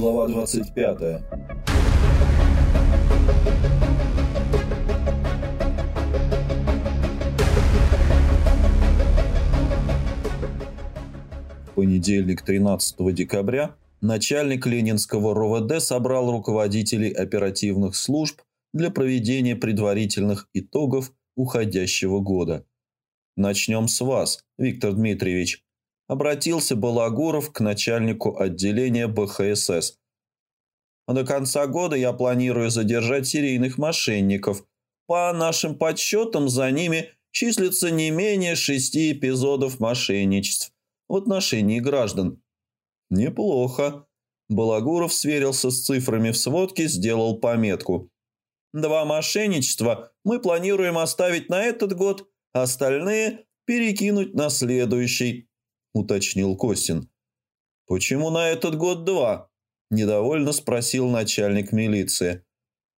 Глава 25. В понедельник 13 декабря начальник Ленинского РОВД собрал руководителей оперативных служб для проведения предварительных итогов уходящего года. «Начнем с вас, Виктор Дмитриевич», – обратился Балагуров к начальнику отделения БХСС. «До конца года я планирую задержать серийных мошенников. По нашим подсчетам, за ними числится не менее шести эпизодов мошенничеств в отношении граждан». «Неплохо», Балагуров сверился с цифрами в сводке, сделал пометку. «Два мошенничества мы планируем оставить на этот год, остальные перекинуть на следующий», – уточнил Костин. «Почему на этот год два?» – недовольно спросил начальник милиции.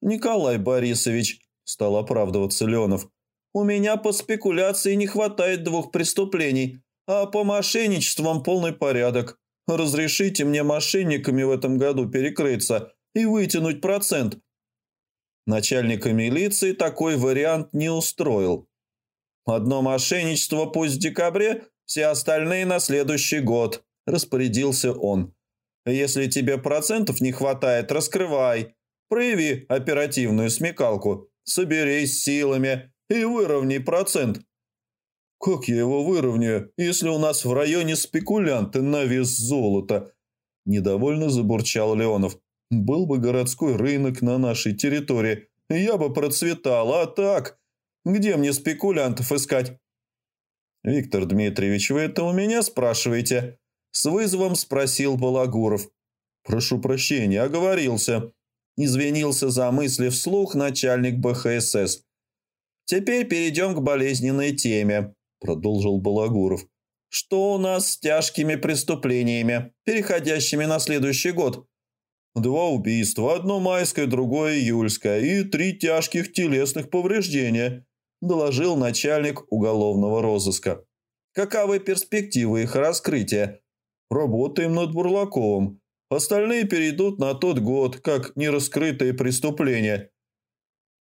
«Николай Борисович», – стал оправдываться Ленов, – «у меня по спекуляции не хватает двух преступлений, а по мошенничествам полный порядок». Разрешите мне мошенниками в этом году перекрыться и вытянуть процент». Начальника милиции такой вариант не устроил. «Одно мошенничество пусть в декабре, все остальные на следующий год», – распорядился он. «Если тебе процентов не хватает, раскрывай. Прояви оперативную смекалку, соберись силами и выровняй процент». «Как я его выровняю, если у нас в районе спекулянты на вес золота?» Недовольно забурчал Леонов. «Был бы городской рынок на нашей территории, я бы процветал, а так, где мне спекулянтов искать?» «Виктор Дмитриевич, вы это у меня спрашиваете?» С вызовом спросил Балагуров. «Прошу прощения, оговорился». Извинился за мысли вслух начальник БХСС. «Теперь перейдем к болезненной теме продолжил Балагуров. «Что у нас с тяжкими преступлениями, переходящими на следующий год?» «Два убийства, одно майское, другое июльское, и три тяжких телесных повреждения», доложил начальник уголовного розыска. «Каковы перспективы их раскрытия?» «Работаем над Бурлаковым. Остальные перейдут на тот год, как нераскрытые преступления».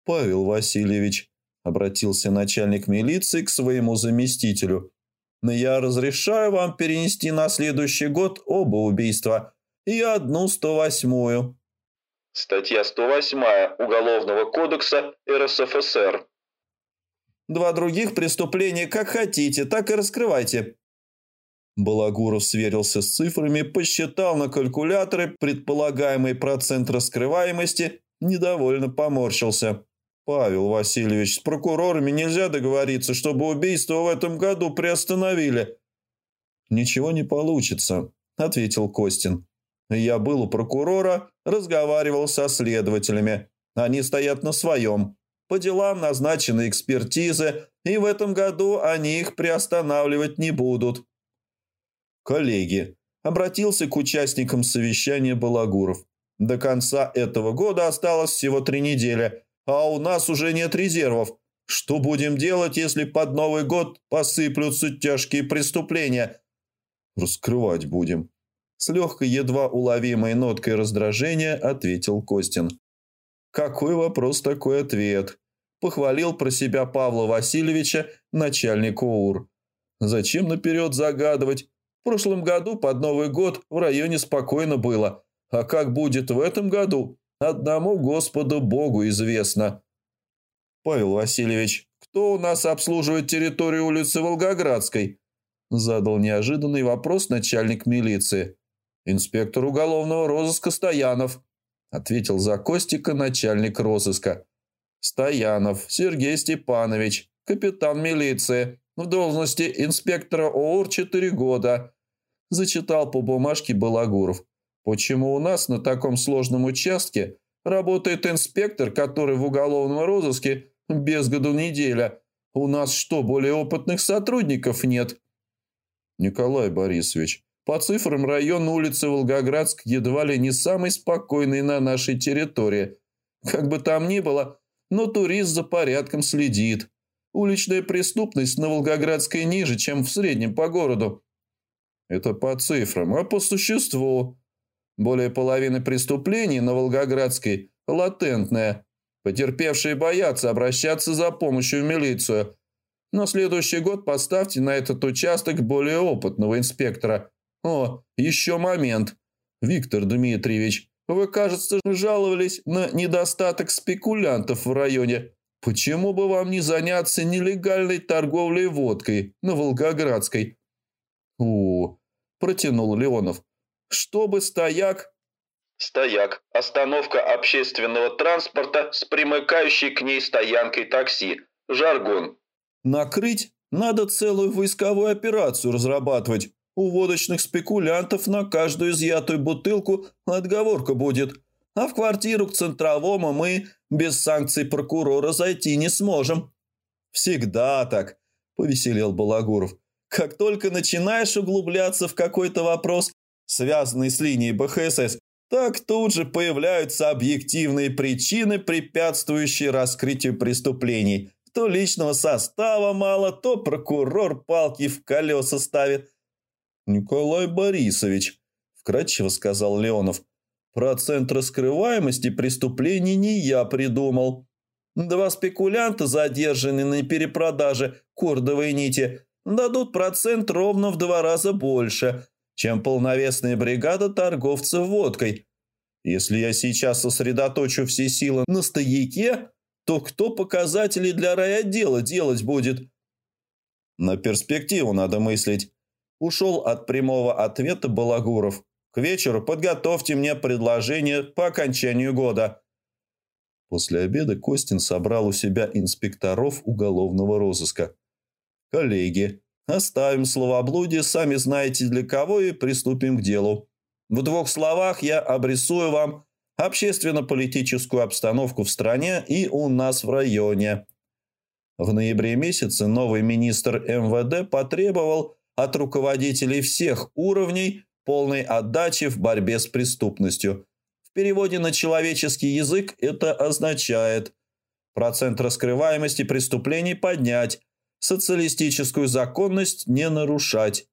«Павел Васильевич, – обратился начальник милиции к своему заместителю. «Я разрешаю вам перенести на следующий год оба убийства и одну 108-ю». Статья 108 Уголовного кодекса РСФСР. Два других преступления как хотите, так и раскрывайте. Балагуров сверился с цифрами, посчитал на калькуляторе предполагаемый процент раскрываемости, недовольно поморщился. «Павел Васильевич, с прокурорами нельзя договориться, чтобы убийство в этом году приостановили». «Ничего не получится», – ответил Костин. «Я был у прокурора, разговаривал со следователями. Они стоят на своем. По делам назначены экспертизы, и в этом году они их приостанавливать не будут». «Коллеги», – обратился к участникам совещания Балагуров. «До конца этого года осталось всего три недели» а у нас уже нет резервов. Что будем делать, если под Новый год посыплются тяжкие преступления? Раскрывать будем. С легкой, едва уловимой ноткой раздражения ответил Костин. Какой вопрос, такой ответ. Похвалил про себя Павла Васильевича, начальник ОУР. Зачем наперед загадывать? В прошлом году под Новый год в районе спокойно было. А как будет в этом году, Одному Господу Богу известно. Павел Васильевич, кто у нас обслуживает территорию улицы Волгоградской? Задал неожиданный вопрос начальник милиции. Инспектор уголовного розыска Стоянов. Ответил за Костика начальник розыска. Стоянов Сергей Степанович, капитан милиции, в должности инспектора ООР 4 года. Зачитал по бумажке Балагуров. Почему у нас на таком сложном участке работает инспектор, который в уголовном розыске без году неделя? У нас что, более опытных сотрудников нет? Николай Борисович, по цифрам район улицы Волгоградск едва ли не самый спокойный на нашей территории. Как бы там ни было, но турист за порядком следит. Уличная преступность на Волгоградской ниже, чем в среднем по городу. Это по цифрам, а по существу. Более половины преступлений на Волгоградской – латентное. Потерпевшие боятся обращаться за помощью в милицию. На следующий год поставьте на этот участок более опытного инспектора. О, еще момент. Виктор Дмитриевич, вы, кажется, жаловались на недостаток спекулянтов в районе. Почему бы вам не заняться нелегальной торговлей водкой на Волгоградской? О, протянул Леонов. Чтобы стояк... Стояк – остановка общественного транспорта с примыкающей к ней стоянкой такси. Жаргон. Накрыть? Надо целую войсковую операцию разрабатывать. У водочных спекулянтов на каждую изъятую бутылку отговорка будет. А в квартиру к центровому мы без санкций прокурора зайти не сможем. Всегда так, повеселел Балагуров. Как только начинаешь углубляться в какой-то вопрос, связанный с линией БХСС, так тут же появляются объективные причины, препятствующие раскрытию преступлений. То личного состава мало, то прокурор палки в колеса ставит. «Николай Борисович», – вкратчиво сказал Леонов, – «процент раскрываемости преступлений не я придумал. Два спекулянта, задержанные на перепродаже кордовой нити, дадут процент ровно в два раза больше, чем полновесная бригада торговцев водкой. Если я сейчас сосредоточу все силы на стояке, то кто показатели для райотдела делать будет? На перспективу надо мыслить. Ушел от прямого ответа Балагуров. К вечеру подготовьте мне предложение по окончанию года. После обеда Костин собрал у себя инспекторов уголовного розыска. Коллеги, оставим словоблудие, сами знаете для кого, и приступим к делу. В двух словах я обрисую вам общественно-политическую обстановку в стране и у нас в районе. В ноябре месяце новый министр МВД потребовал от руководителей всех уровней полной отдачи в борьбе с преступностью. В переводе на человеческий язык это означает процент раскрываемости преступлений поднять, социалистическую законность не нарушать.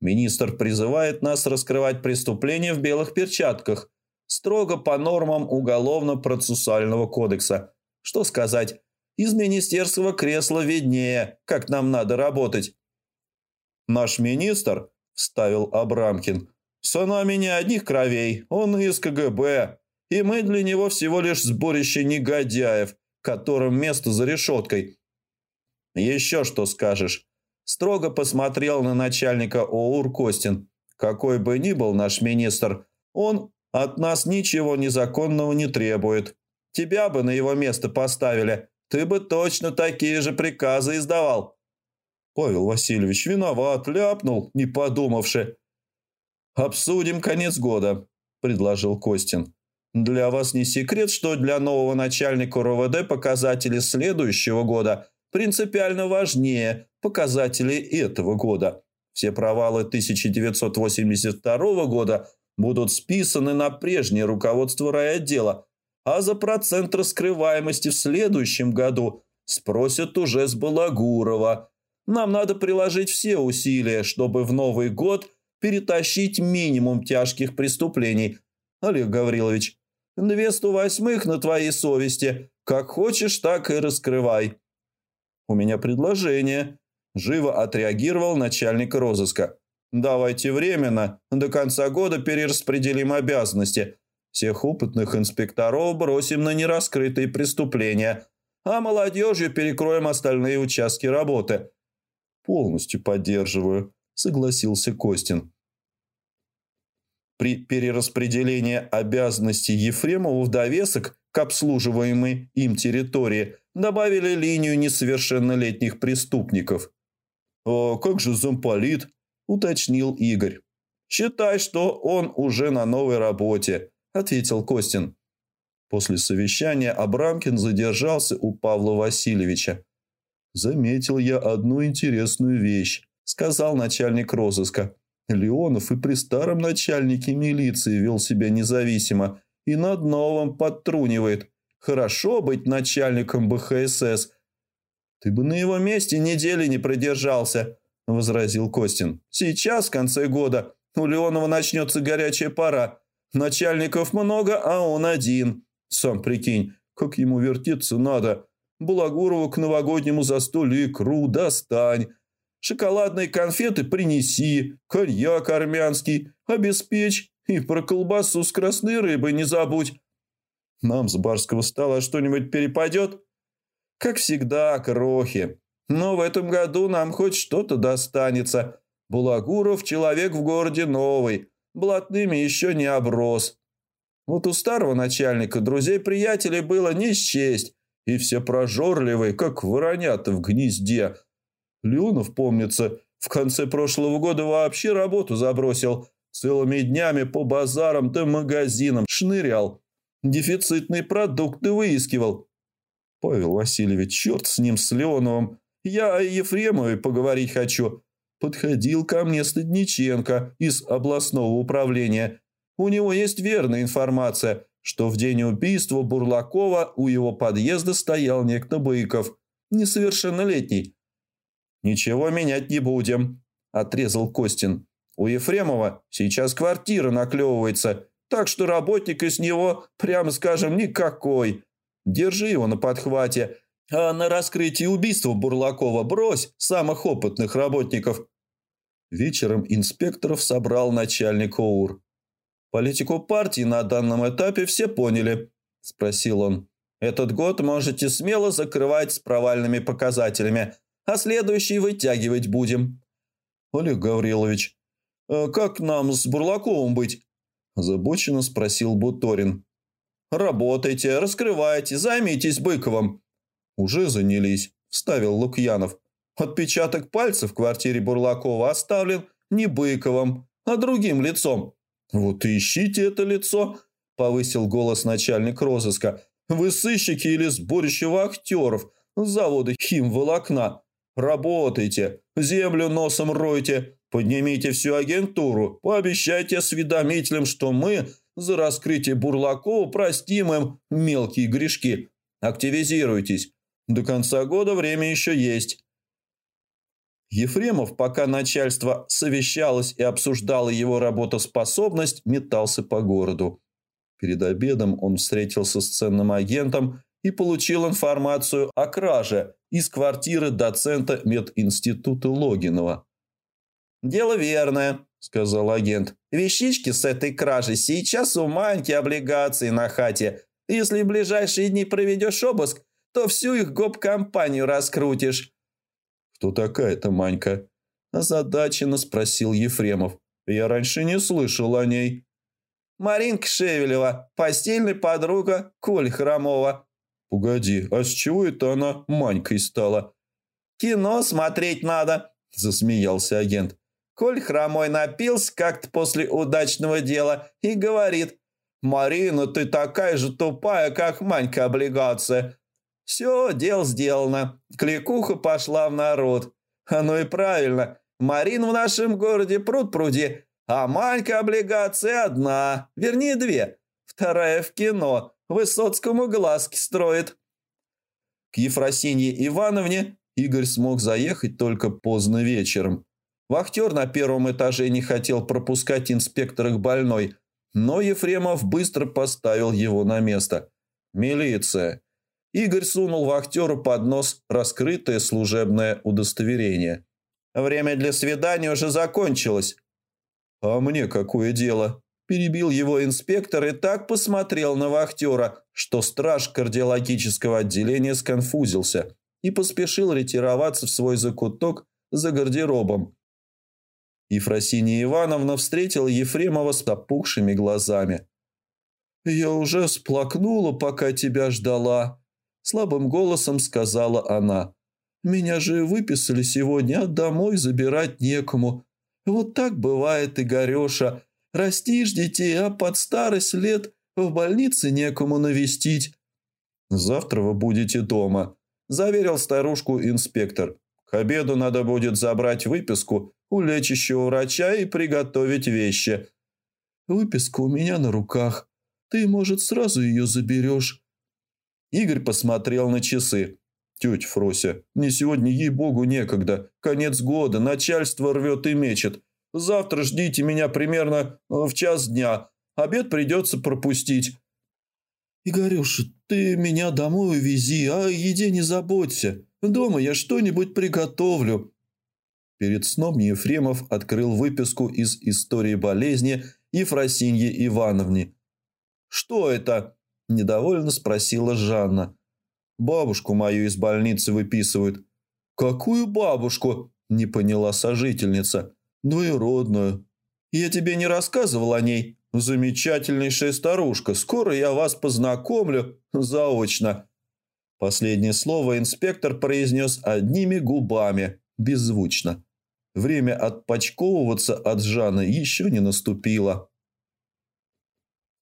Министр призывает нас раскрывать преступления в белых перчатках, строго по нормам Уголовно-процессуального кодекса. Что сказать, из министерского кресла виднее, как нам надо работать. «Наш министр», – вставил Абрамкин, – «с нами не одних кровей, он из КГБ, и мы для него всего лишь сборище негодяев, которым место за решеткой». «Еще что скажешь?» Строго посмотрел на начальника ОУР Костин. «Какой бы ни был наш министр, он от нас ничего незаконного не требует. Тебя бы на его место поставили, ты бы точно такие же приказы издавал». Павел Васильевич виноват, ляпнул, не подумавши. «Обсудим конец года», – предложил Костин. «Для вас не секрет, что для нового начальника РОВД показатели следующего года принципиально важнее показателей этого года. Все провалы 1982 года будут списаны на прежнее руководство райотдела, а за процент раскрываемости в следующем году спросят уже с Балагурова – нам надо приложить все усилия, чтобы в Новый год перетащить минимум тяжких преступлений. Олег Гаврилович, две сто на твоей совести. Как хочешь, так и раскрывай. У меня предложение. Живо отреагировал начальник розыска. Давайте временно, до конца года перераспределим обязанности. Всех опытных инспекторов бросим на нераскрытые преступления, а молодежью перекроем остальные участки работы. «Полностью поддерживаю», – согласился Костин. При перераспределении обязанностей Ефремову в довесок к обслуживаемой им территории добавили линию несовершеннолетних преступников. «А как же замполит?» – уточнил Игорь. «Считай, что он уже на новой работе», – ответил Костин. После совещания Абрамкин задержался у Павла Васильевича. «Заметил я одну интересную вещь», – сказал начальник розыска. Леонов и при старом начальнике милиции вел себя независимо и над новым подтрунивает. Хорошо быть начальником БХСС. «Ты бы на его месте недели не продержался», – возразил Костин. «Сейчас, в конце года, у Леонова начнется горячая пора. Начальников много, а он один. Сам прикинь, как ему вертеться надо. Балагурову к новогоднему застолью икру достань. Шоколадные конфеты принеси, коньяк армянский обеспечь и про колбасу с красной рыбой не забудь. Нам с барского стола что-нибудь перепадет? Как всегда, крохи. Но в этом году нам хоть что-то достанется. Булагуров человек в городе новый, блатными еще не оброс. Вот у старого начальника друзей-приятелей было не счесть, и все прожорливые, как воронята в гнезде. Леонов, помнится, в конце прошлого года вообще работу забросил. Целыми днями по базарам да магазинам шнырял. Дефицитные продукты выискивал. Павел Васильевич, черт с ним, с Леоновым. Я о Ефремовой поговорить хочу. Подходил ко мне Стадниченко из областного управления. У него есть верная информация, что в день убийства Бурлакова у его подъезда стоял некто Быков, несовершеннолетний. «Ничего менять не будем», – отрезал Костин. «У Ефремова сейчас квартира наклевывается, так что работник из него, прямо скажем, никакой. Держи его на подхвате, а на раскрытие убийства Бурлакова брось самых опытных работников». Вечером инспекторов собрал начальник ОУР. «Политику партии на данном этапе все поняли», – спросил он. «Этот год можете смело закрывать с провальными показателями, а следующий вытягивать будем». «Олег Гаврилович, а как нам с Бурлаковым быть?» – озабоченно спросил Буторин. «Работайте, раскрывайте, займитесь Быковым». «Уже занялись», – вставил Лукьянов. «Отпечаток пальцев в квартире Бурлакова оставлен не Быковым, а другим лицом». «Вот и ищите это лицо», – повысил голос начальник розыска. «Вы сыщики или сборище актеров с завода химволокна? Работайте, землю носом ройте, поднимите всю агентуру, пообещайте осведомителям, что мы за раскрытие Бурлакова простим им мелкие грешки. Активизируйтесь. До конца года время еще есть. Ефремов, пока начальство совещалось и обсуждало его работоспособность, метался по городу. Перед обедом он встретился с ценным агентом и получил информацию о краже из квартиры доцента мединститута Логинова. «Дело верное», – сказал агент. «Вещички с этой кражи сейчас у Маньки облигации на хате. Если в ближайшие дни проведешь обыск, то всю их гоп-компанию раскрутишь». «Кто такая-то Манька?» – озадаченно спросил Ефремов. «Я раньше не слышал о ней». «Маринка Шевелева, постельная подруга Коль Хромова». «Погоди, а с чего это она Манькой стала?» «Кино смотреть надо», – засмеялся агент. Коль хромой напился как-то после удачного дела и говорит, «Марина, ты такая же тупая, как Манька облигация». Все, дело сделано. Кликуха пошла в народ. Оно и правильно. Марин в нашем городе пруд пруди, а Манька облигация одна, вернее две. Вторая в кино, Высоцкому глазки строит. К Ефросинье Ивановне Игорь смог заехать только поздно вечером. Вахтер на первом этаже не хотел пропускать инспектора к больной, но Ефремов быстро поставил его на место. «Милиция». Игорь сунул вахтеру под нос раскрытое служебное удостоверение. «Время для свидания уже закончилось». «А мне какое дело?» Перебил его инспектор и так посмотрел на вахтера, что страж кардиологического отделения сконфузился и поспешил ретироваться в свой закуток за гардеробом. Ефросинья Ивановна встретила Ефремова с опухшими глазами. «Я уже сплакнула, пока тебя ждала», – слабым голосом сказала она. «Меня же выписали сегодня, а домой забирать некому. Вот так бывает, Игореша. Растишь детей, а под старость лет в больнице некому навестить». «Завтра вы будете дома», – заверил старушку инспектор. «К обеду надо будет забрать выписку у лечащего врача и приготовить вещи. Выписка у меня на руках. Ты, может, сразу ее заберешь?» Игорь посмотрел на часы. «Тетя Фрося, мне сегодня, ей-богу, некогда. Конец года, начальство рвет и мечет. Завтра ждите меня примерно э, в час дня. Обед придется пропустить». «Игорюша, ты меня домой увези, а о еде не заботься. Дома я что-нибудь приготовлю». Перед сном Ефремов открыл выписку из истории болезни Ефросиньи Ивановны. «Что это?» – недовольно спросила Жанна. «Бабушку мою из больницы выписывают». «Какую бабушку?» – не поняла сожительница. «Двоюродную». «Я тебе не рассказывал о ней?» «Замечательнейшая старушка. Скоро я вас познакомлю заочно». Последнее слово инспектор произнес одними губами, беззвучно. Время отпочковываться от Жана еще не наступило.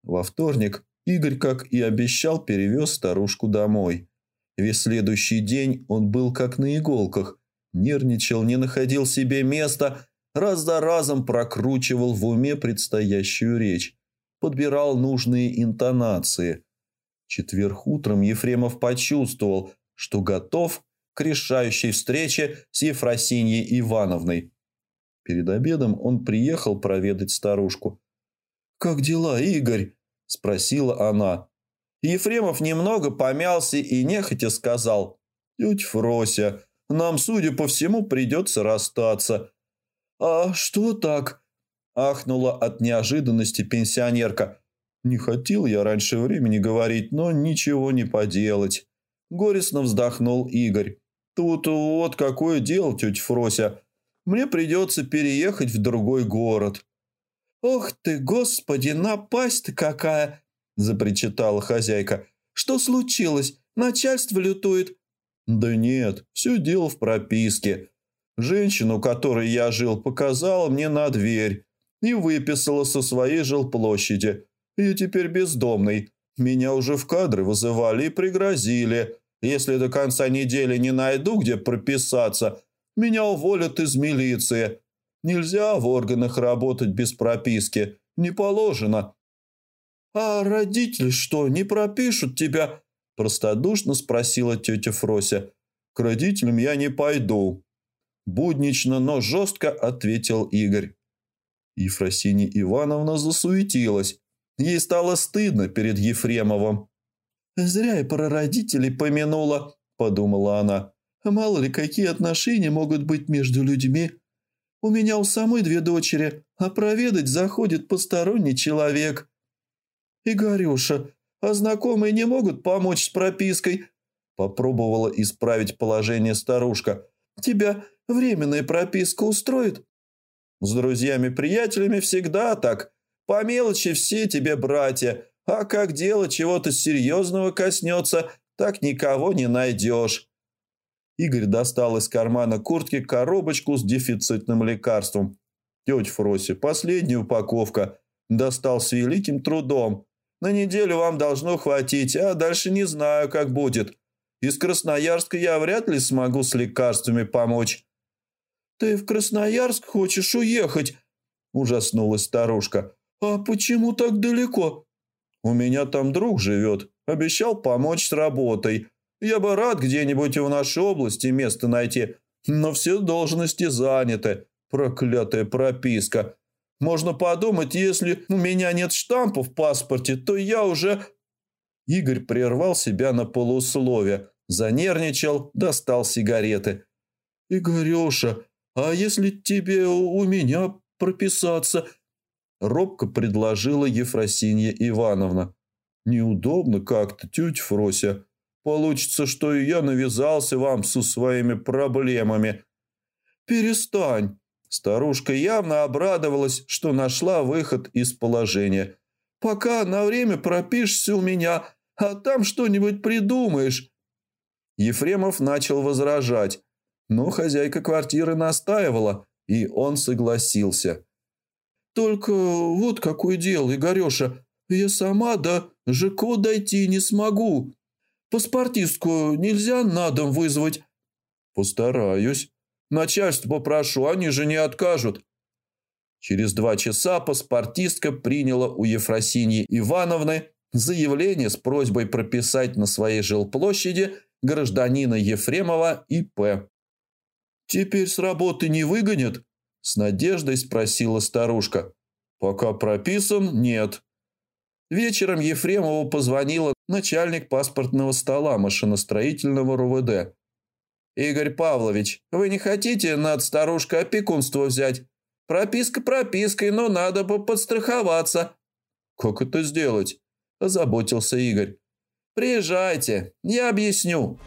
Во вторник Игорь, как и обещал, перевез старушку домой. Весь следующий день он был как на иголках, нервничал, не находил себе места, раз за разом прокручивал в уме предстоящую речь, подбирал нужные интонации. Четверг утром Ефремов почувствовал, что готов к решающей встрече с Ефросиньей Ивановной. Перед обедом он приехал проведать старушку. «Как дела, Игорь?» – спросила она. Ефремов немного помялся и нехотя сказал. «Тетя Фрося, нам, судя по всему, придется расстаться». «А что так?» – ахнула от неожиданности пенсионерка. «Не хотел я раньше времени говорить, но ничего не поделать». Горестно вздохнул Игорь. «Тут вот какое дело, тетя Фрося. Мне придется переехать в другой город». «Ох ты, господи, напасть-то какая!» – запричитала хозяйка. «Что случилось? Начальство лютует?» «Да нет, все дело в прописке. Женщину, которой я жил, показала мне на дверь и выписала со своей жилплощади. Я теперь бездомный. Меня уже в кадры вызывали и пригрозили. Если до конца недели не найду, где прописаться, меня уволят из милиции. Нельзя в органах работать без прописки. Не положено. «А родители что, не пропишут тебя?» – простодушно спросила тетя Фрося. «К родителям я не пойду». Буднично, но жестко ответил Игорь. Ефросинья Ивановна засуетилась. Ей стало стыдно перед Ефремовым. «Зря я про родителей помянула», – подумала она. «Мало ли, какие отношения могут быть между людьми. У меня у самой две дочери, а проведать заходит посторонний человек». «Игорюша, а знакомые не могут помочь с пропиской?» Попробовала исправить положение старушка. «Тебя временная прописка устроит?» «С друзьями-приятелями всегда так. По мелочи все тебе братья, а как дело чего-то серьезного коснется, так никого не найдешь». Игорь достал из кармана куртки коробочку с дефицитным лекарством. «Тетя Фрося, последняя упаковка. Достал с великим трудом. На неделю вам должно хватить, а дальше не знаю, как будет. Из Красноярска я вряд ли смогу с лекарствами помочь». «Ты в Красноярск хочешь уехать?» – ужаснулась старушка. «А почему так далеко?» «У меня там друг живет. Обещал помочь с работой. Я бы рад где-нибудь в нашей области место найти, но все должности заняты. Проклятая прописка. Можно подумать, если у меня нет штампа в паспорте, то я уже...» Игорь прервал себя на полусловие, занервничал, достал сигареты. «Игорюша, а если тебе у меня прописаться?» Робко предложила Ефросинья Ивановна. «Неудобно как-то, тетя Фрося. Получится, что и я навязался вам со своими проблемами». «Перестань!» Старушка явно обрадовалась, что нашла выход из положения. «Пока на время пропишешься у меня, а там что-нибудь придумаешь». Ефремов начал возражать, но хозяйка квартиры настаивала, и он согласился. «Только вот какое дело, Игореша, я сама до ЖКО дойти не смогу. Паспортистку нельзя на дом вызвать?» «Постараюсь», Начальство попрошу, они же не откажут». Через два часа паспортистка приняла у Ефросиньи Ивановны заявление с просьбой прописать на своей жилплощади гражданина Ефремова И.П. «Теперь с работы не выгонят?» – с надеждой спросила старушка. «Пока прописан – нет. Вечером Ефремову позвонила начальник паспортного стола машиностроительного РУВД. «Игорь Павлович, вы не хотите над старушкой опекунство взять? Прописка пропиской, но надо бы подстраховаться». «Как это сделать?» – озаботился Игорь. «Приезжайте, я объясню».